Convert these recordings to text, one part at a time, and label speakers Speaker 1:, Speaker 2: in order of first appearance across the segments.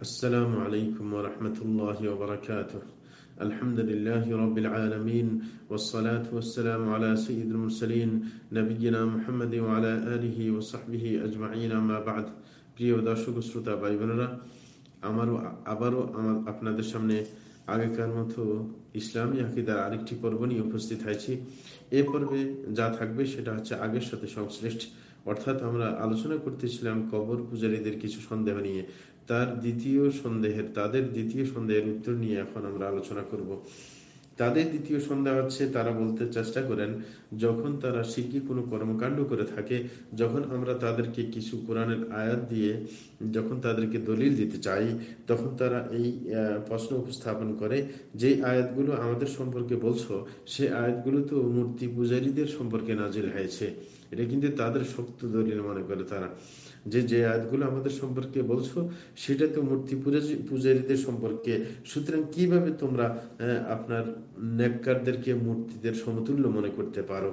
Speaker 1: السلام عليكم ورحمة الله وبركاته الحمد لله رب العالمين والصلاة والسلام على سيد المرسلين نبينا محمد وعلى آله وصحبه أجمعين ما بعد প্রিয় দর্শক শ্রোতা ভাই বোনেরা আমারও আবারও আমার আপনাদের সামনে আগেকার মতো ইসলামী আকিদার আরেকটি পর্ব নিয়ে উপস্থিত হয়েছি এ পর্বে যা থাকবে সেটা হচ্ছে আগের সাথে সংশ্লিষ্ট অর্থাৎ আমরা আলোচনা করতেছিলাম কবর পূজারীদের কিছু সন্দেহ নিয়ে তার দ্বিতীয় সন্দেহের, তাদের দ্বিতীয় সন্দেহের উত্তর নিয়ে এখন আমরা আলোচনা করব। তাদের দ্বিতীয় সন্দেহ হচ্ছে, তারা বলতে চেষ্টা করেন, যখন তারা শিখি কোনো কর্মকাণ্ড করে থাকে, যখন আমরা তাদেরকে কিছু কোরআনের আয়াত দিয়ে, যখন তাদেরকে দলিল দিতে চাই, তখন তারা এই প্রশ্ন উপস্থাপন করে, যে আয়াতগুলো আমাদের সম্পর্কে বলছো, সে আয়াতগুলো তো মূর্তি পূজারীদের সম্পর্কে নাজিল হয়েছে। এটা কিন্তু তাদের শক্ত দলিল মনে করে তারা। যে যে আয়াতগুলো আমাদের সম্পর্কে বলছো, সেটা তো মূর্তি পূজারীদের সম্পর্কে। সুতরাং কীভাবে তোমরা আপনার নেককারদেরকে মূর্তিদের সমতুল্য মনে করতে পারো?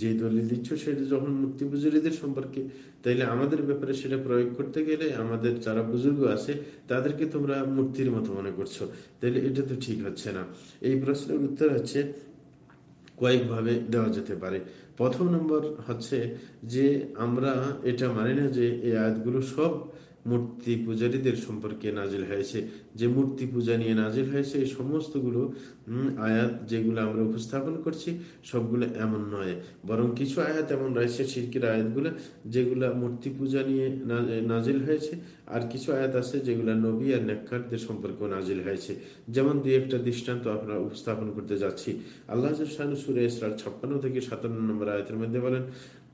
Speaker 1: যে দলিল দিচ্ছ, সেটা যখন মূর্তি পুজুরিদের সম্পর্কে, তাইলে আমাদের ব্যাপারে সেটা প্রয়োগ করতে গেলে আমাদের যারা বুজুর্গ আছে, তাদেরকে তোমরা মূর্তির মতো মনে করছ। তাইলে এটা তো ঠিক হচ্ছে না। এই প্রশ্নের উত্তর হচ্ছে কয়েকভাবে দেওয়া যেতে পারে। প্রথম নম্বর হচ্ছে যে আমরা এটা মানি না যে এই আয়াতগুলো সব মূর্তি পূজারীদের সম্পর্কে নাজিল হয়েছে। যে মূর্তি পূজা নিয়ে নাজিল হয়েছে, এই সমস্তগুলো আয়াত যেগুলো আমরা উপস্থাপন করছি, সবগুলো এমন নয়। বরং কিছু আয়াত এমন রয়েছে শিরকির আয়াতগুলো, যেগুলা মূর্তি পূজা নিয়ে নাজিল হয়েছে, আর কিছু আয়াত আছে যেগুলো নবী আর নেককারদের সম্পর্কে নাজিল হয়েছে। যেমন দুই একটা দৃষ্টান্ত আমরা উপস্থাপন করতে যাচ্ছি। আল্লাহ সুরে ইসরার ছাপ্পান্ন থেকে সাতান্ন নম্বর আয়াতের মধ্যে বলেন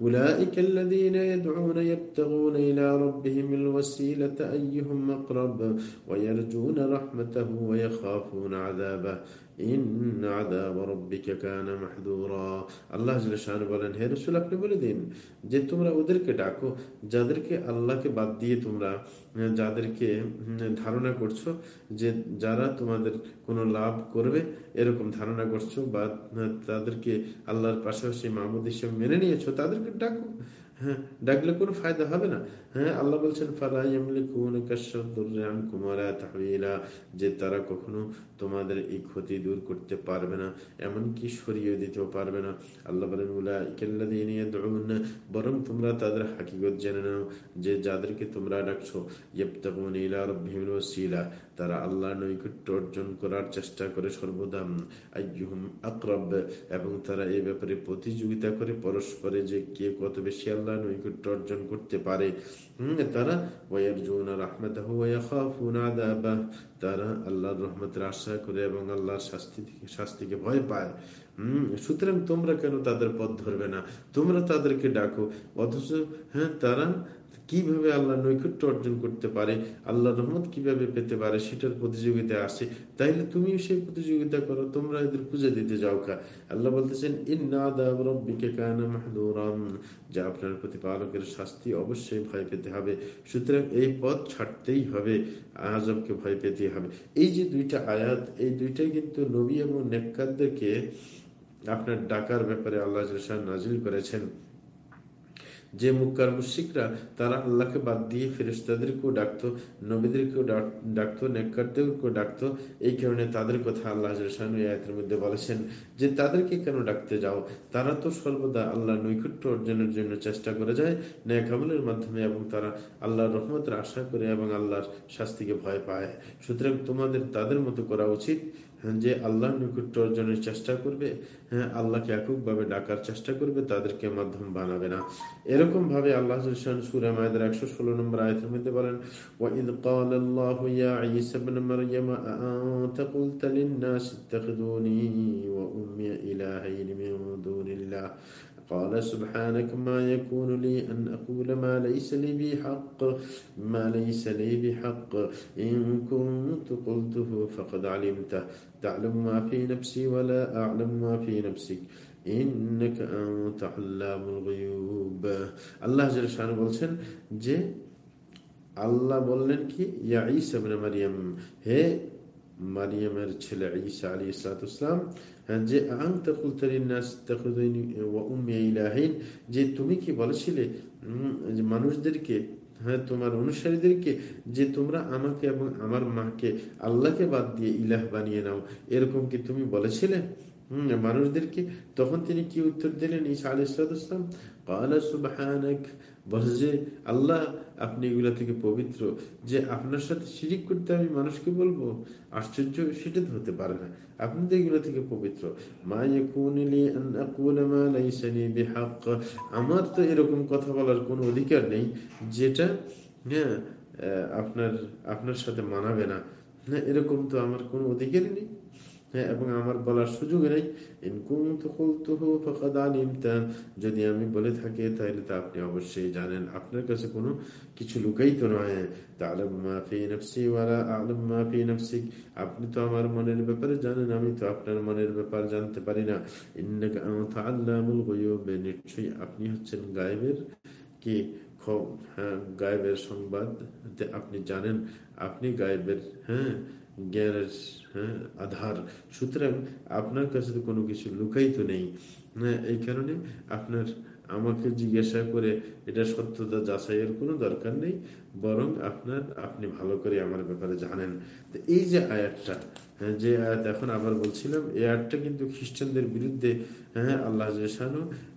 Speaker 1: أولئك الذين يدعون يبتغون إلى ربهم الوسيلة أيهم أقرب ويرجون رحمته ويخافون عذابه আল্লাহ বলেন হে রসুল আপনি বলে দিন যে তোমরা ওদেরকে ডাকো যাদেরকে আল্লাহকে বাদ দিয়ে তোমরা যাদেরকে ধারণা করছো যে যারা তোমাদের কোনো লাভ করবে এরকম ধারণা করছো বা তাদেরকে আল্লাহর পাশাপাশি মাহমুদ হিসেবে মেনে নিয়েছো তাদেরকে ডাকো হ্যাঁ ডাকলে কোনো ফায়দা হবে না। হ্যাঁ আল্লাহ বলছেন যে তারা কখনো তোমাদের এই ক্ষতি দূর করতে পারবে না, এমনকি সরিয়ে দিতেও পারবে না। আল্লাহ বলেন বরং তোমরা তাদের হাকিগত জেনে নাও যে যাদেরকে তোমরা ডাকছো তারা আল্লাহ নৈকট্য অর্জন করার চেষ্টা করে সর্বদা আকরব এবং তারা এই ব্যাপারে প্রতিযোগিতা করে পরস্পরে যে কে কত বেশি আল্লাহ নৈকট্য অর্জন করতে পারে। তারা তারা আল্লাহর রহমতের আশা করে এবং আল্লাহর শাস্তি শাস্তিকে ভয় পায়। হম, সুতরাং তোমরা কেন তাদের পথ ধরবে না? তোমরা তাদেরকে ডাকো। অথচ হ্যাঁ তারা কীভাবে আল্লাহ নৈকট্য অর্জন করতে পারে আল্লাহ রহমত কীভাবে পেতে পারে, সেটার প্রতিযোগিতা আসে তাইলে তুমিও সেই প্রতিযোগিতা করো, তোমরা এদের পুজো দিতে যাও কা। আল্লাহ বলতেছেন যা আপনার প্রতিপালকের শাস্তি অবশ্যই ভয় পেতে হবে। সুতরাং এই পথ ছাড়তেই হবে আজবকে ভয় পেতে হবে। এই যে দুইটা আয়াত, এই দুইটাই কিন্তু নবী এবং নেককারদেরকে আপনার ডাকার ব্যাপারে আল্লাহ নাজিল করেছেন। যে মুক্কার মুশিকরা তারা আল্লাহকে বাদ দিয়ে ফেরেস্তাদেরকেও ডাকতো, নবীদেরকেও ডাকতো, নেককারদেরকেও ডাকতো। এই কারণে তাদের কথা আল্লাহ আয়াতের মধ্যে বলেছেন যে, তাদেরকে কেন ডাকতে যাও? তারা তো সর্বদা আল্লাহ নৈকট্য অর্জনের জন্য চেষ্টা করে যায় ন্যাকামলের মাধ্যমে এবং তারা আল্লাহর রহমতের আশা করে এবং আল্লাহর শাস্তিকে ভয় পায়। সুতরাং তোমাদের তাদের মতো করা উচিত। যে আল্লাহ নিকট অর্জনের চেষ্টা করবে হ্যাঁ আল্লাহকে এককভাবে ডাকার চেষ্টা করবে তাদেরকে মাধ্যম বানাবে না এরকম ভাবে আল্লাহ সুরা মায়েদের একশো ষোলো নম্বর আয়তের মধ্যে বলেন وَإِذْ قَالَ اللَّهُ يَا عِيسَى ابْنَ مَرْيَمَ أَأَنْتَ قُلْتَ لِلنَّاسِ اتَّخِذُونِي وَأُمِّيَ إِلَٰهَيْنِ مِن دُونِ اللَّهِ قال سبحانك ما يكون لي أن أقول ما ليس لي بحق ما ليس لي بحق إن كنت قلته فقد علمته تعلم ما في نفسي ولا أعلم ما في نفسك إنك أنت علام الغيوب আল্লাহ শাহান বলছেন যে আল্লাহ বললেন কি ইয়া ইসা মারিয়াম হে মারিয়ামের ছেলে ঈসা আলী ইসলাতাম হ্যাঁ, যে যে তুমি কি বলেছিলে যে মানুষদেরকে হ্যাঁ তোমার অনুসারীদেরকে যে তোমরা আমাকে এবং আমার মাকে আল্লাহকে বাদ দিয়ে ইলাহ বানিয়ে নাও এরকম কি তুমি বলেছিলে হম মানুষদেরকে তখন তিনি কি উত্তর দিলেন ঈসা আলী ইসলাতাম বলে যে, আল্লাহ, আপনি এগুলা থেকে পবিত্র। যে আপনার সাথে শিরিক করতে আমি মানুষকে বলব, আশ্চর্য, সেটা হতে পারে না। আপনি তো এগুলো থেকে পবিত্র। আমার তো এরকম কথা বলার কোনো অধিকার নেই, যেটা হ্যাঁ আপনার আপনার সাথে মানাবে না। হ্যাঁ এরকম তো আমার কোনো অধিকারই নেই। হ্যাঁ এবং আমার বলার সুযোগ নেই। যদি আমি বলে থাকি, তাহলে তা আপনি অবশ্যই জানেন। আপনার কাছে কোনো কিছু লুকাই তো নয় আপনি তো আমার মনের ব্যাপারে জানেন, আমি তো আপনার মনের ব্যাপার জানতে পারি না। নিশ্চয়ই আপনি হচ্ছেন গায়েবের কি? গায়েবের সংবাদ আপনি জানেন, আপনি গায়েবের হ্যাঁ জ্ঞানের হ্যাঁ আধার। সুতরাং আপনার কাছে তো কোনো কিছু লুকাই তো নেই। হ্যাঁ এই কারণে আপনার আমাকে জিজ্ঞাসা করে এটা সত্যতা যাচাইয়ের কোনো দরকার নেই বরং আপনার আপনি ভালো করে আমার ব্যাপারে জানেন। তো এই যে আয়াতটা হ্যাঁ, যে আয়াত এখন আবার বলছিলাম এই আয়াতটা কিন্তু খ্রিস্টানদের বিরুদ্ধে হ্যাঁ আল্লাহ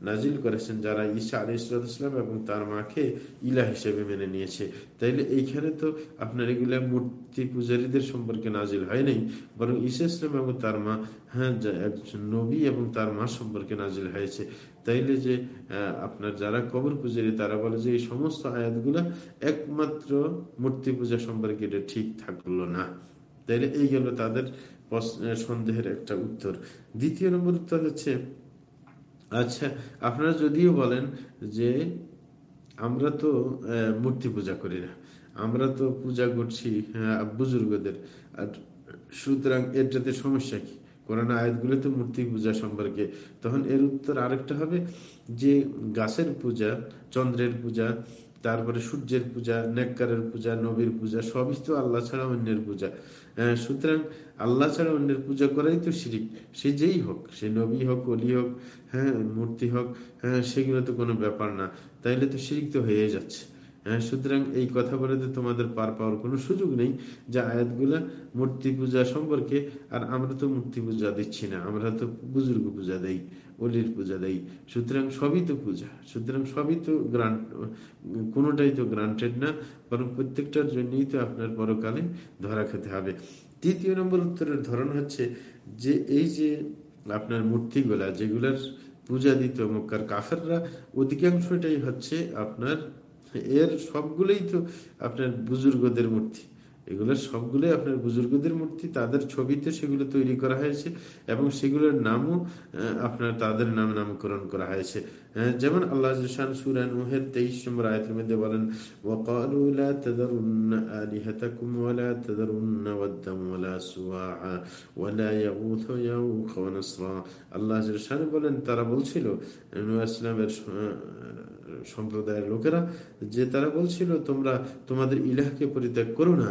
Speaker 1: নাজিল করেছেন যারা ঈসা আলী ইসলাম এবং তার মাকে ইলা হিসেবে মেনে নিয়েছে। তাইলে এইখানে তো আপনার এগুলা মূর্তি পূজারীদের সম্পর্কে নাজিল হয় নাই, বরং ঈসা ইসলাম এবং তার মা হ্যাঁ একজন নবী এবং তার মা সম্পর্কে নাজিল হয়েছে। তাইলে যে আপনার যারা কবর পূজারী, তারা বলে যে, এই সমস্ত আয়াতগুলা একমাত্র মূর্তি পূজা সম্পর্কে এটা ঠিক থাকল না। তাইলে এই গেল তাদের সন্দেহের একটা উত্তর। দ্বিতীয় নম্বর উত্তর হচ্ছে আচ্ছা আপনারা যদিও বলেন যে, আমরা তো মূর্তি পূজা করি না আমরা তো পূজা করছি বুজুর্গদের। আর সুতরাং এটাতে সমস্যা কি? কোরআন আয়াতগুলো তো মূর্তি পূজা সম্পর্কে। তখন এর উত্তর আরেকটা হবে যে, গাছের পূজা, চন্দ্রের পূজা, তারপরে সূর্যের পূজা, নেককারের পূজা, নবীর পূজা, সবই তো আল্লাহ ছাড়া অন্যের পূজা। সুতরাং আল্লাহ ছাড়া অন্যের পূজা করাই তো শিরিক। সে যেই হোক, সে নবী হোক, অলি হোক হ্যাঁ মূর্তি হোক হ্যাঁ সেগুলো তো কোনো ব্যাপার না। তাইলে তো শিরিক তো হয়ে যাচ্ছে। হ্যাঁ সুতরাং এই কথা বলে তো তোমাদের পার পাওয়ার কোনো সুযোগ নেই যে আয়াতগুলা মূর্তি পূজা সম্পর্কে, আর আমরা তো মূর্তি পূজা দিচ্ছি না, আমরা তো বুজুর্গ পূজা দেই, অলির পূজা দেই, সুতরাং সবই তো পূজা, সুতরাং সবই তো গ্রান্ট কোনোটাই তো গ্রান্টেড না, বরং প্রত্যেকটার জন্যই তো আপনার পরকালে ধরা খেতে হবে। তৃতীয় নম্বর উত্তরের ধরন হচ্ছে যে এই যে আপনার মূর্তিগুলা, যেগুলার পূজা দিত মক্কার কাফেররা, অধিকাংশটাই হচ্ছে আপনার এর সবগুলোই তো আপনার বুজুর্গদের মূর্তি এগুলো সবগুলোই আপনার বুজুর্গদের মূর্তি তাদের ছবিতে সেগুলো তৈরি করা হয়েছে এবং সেগুলোর নামও আপনার তাদের নাম নামকরণ করা হয়েছে যেমন আল্লাহ সুরান মুহের তেইশ নম্বর আয়তের মধ্যে বলেন وقالوا لا تذرن آلهتكم ولا تذرن ودا ولا سواعا ولا يغوث يعوق ونصرا আল্লাহ বলেন তারা বলছিল ইসলামের সম্প্রদায়ের লোকেরা যে তারা বলছিল, তোমরা তোমাদের ইলাহকে পরিত্যাগ করো না।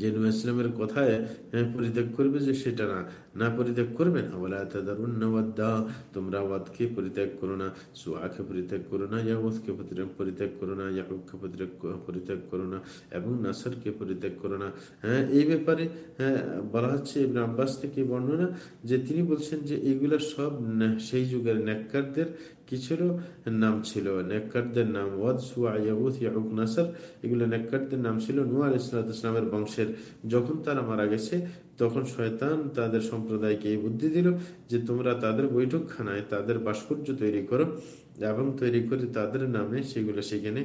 Speaker 1: যে ইসলামের কথায় পরিত্যাগ করবে যে সেটা না না পরিত্যাগ করবে না। বলে তোমরা ওয়াদকে পরিত্যাগ করো না। সুয়াকে পরিত্যাগ করো না পরিত্যাগ করো না ইয়াকুবকে পরিত্যাগ করো না এবং নাসারকে পরিত্যাগ করো না। হ্যাঁ এই ব্যাপারে হ্যাঁ বলা হচ্ছে ইবনে আব্বাস থেকে বর্ণনা যে তিনি বলছেন যে এইগুলা সব সেই যুগের নেককারদের ছিল? নাম ছিল নেককারদের নাম। ওয়াদ সুয়া ইয়াবুথ ইয়াকুব নাসার। এগুলো নেককারদের নাম ছিল। নুয়ার ইসলামের বংশের। যখন তারা মারা গেছে, তখন শয়তান তাদের সম্প্রদায়কে এই বুদ্ধি দিল যে তোমরা তাদের বৈঠকখানায় তাদের ভাস্কর্য তৈরি করো এবং তৈরি করে তাদের নামে সেগুলো সেখানে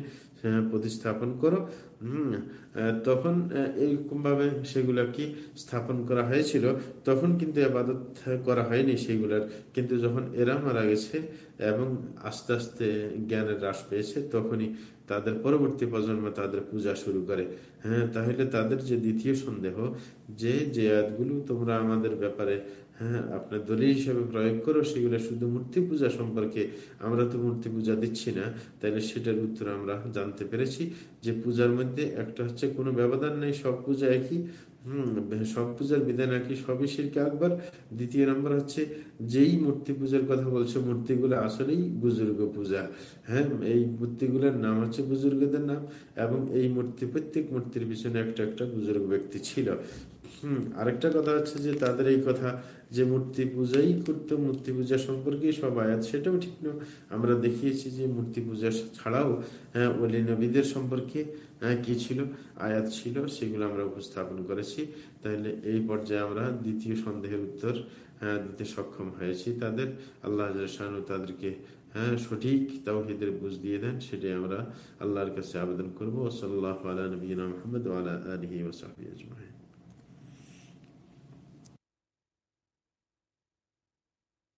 Speaker 1: প্রতিস্থাপন করো। হম তখন সেগুলা কি স্থাপন করা হয়েছিল। তখন কিন্তু আবাদত করা হয়নি সেগুলার। কিন্তু যখন এরা মারা গেছে এবং আস্তে আস্তে জ্ঞানের হ্রাস পেয়েছে, তখনই তাদের পরবর্তী প্রজন্ম তাদের পূজা শুরু করে। হ্যাঁ তাহলে তাদের যে দ্বিতীয় সন্দেহ, যে যে আয়াতগুলো তোমরা আমাদের ব্যাপারে হ্যাঁ আপনার দলিল হিসাবে প্রয়োগ করো, সেগুলো শুধু মূর্তি পূজা সম্পর্কে, আমরা তো মূর্তি পূজা দিচ্ছি না। তাহলে সেটার উত্তর আমরা জানতে পেরেছি। যে পূজার মধ্যে একটা হচ্ছে কোনো ব্যবধান নেই, সব পূজা একই সব পূজার বিধান একই, সবই শিরকে আকবর। দ্বিতীয় নম্বর হচ্ছে, যেই মূর্তি পূজার কথা বলছে, মূর্তিগুলো আসলেই বুজুর্গ পূজা। হ্যাঁ এই মূর্তিগুলোর নাম হচ্ছে বুজুর্গদের নাম, এবং এই মূর্তি, প্রত্যেক মূর্তির পিছনে একটা একটা বুজুর্গ ব্যক্তি ছিল। হম আরেকটা কথা হচ্ছে যে তাদের এই কথা যে মূর্তি পূজাই করতো মূর্তি পূজা সম্পর্কে সব আয়াত সেটাও ঠিক নয়। আমরা দেখিয়েছি যে মূর্তি পূজা ছাড়াও হ্যাঁ ওলি নবীদের সম্পর্কে হ্যাঁ, কি ছিল আয়াত ছিল সেগুলো আমরা উপস্থাপন করেছি। তাহলে এই পর্যায়ে আমরা দ্বিতীয় সন্দেহের উত্তর হ্যাঁ, দিতে সক্ষম হয়েছি তাদের। আল্লাহ তাদেরকে হ্যাঁ সঠিক তাওহিদের বুঝ দিয়ে দেন সেটাই আমরা আল্লাহর কাছে আবেদন করব। সাল্লাহ আলা নবীনা মোহাম্মদ আলা আলহি ওসাহি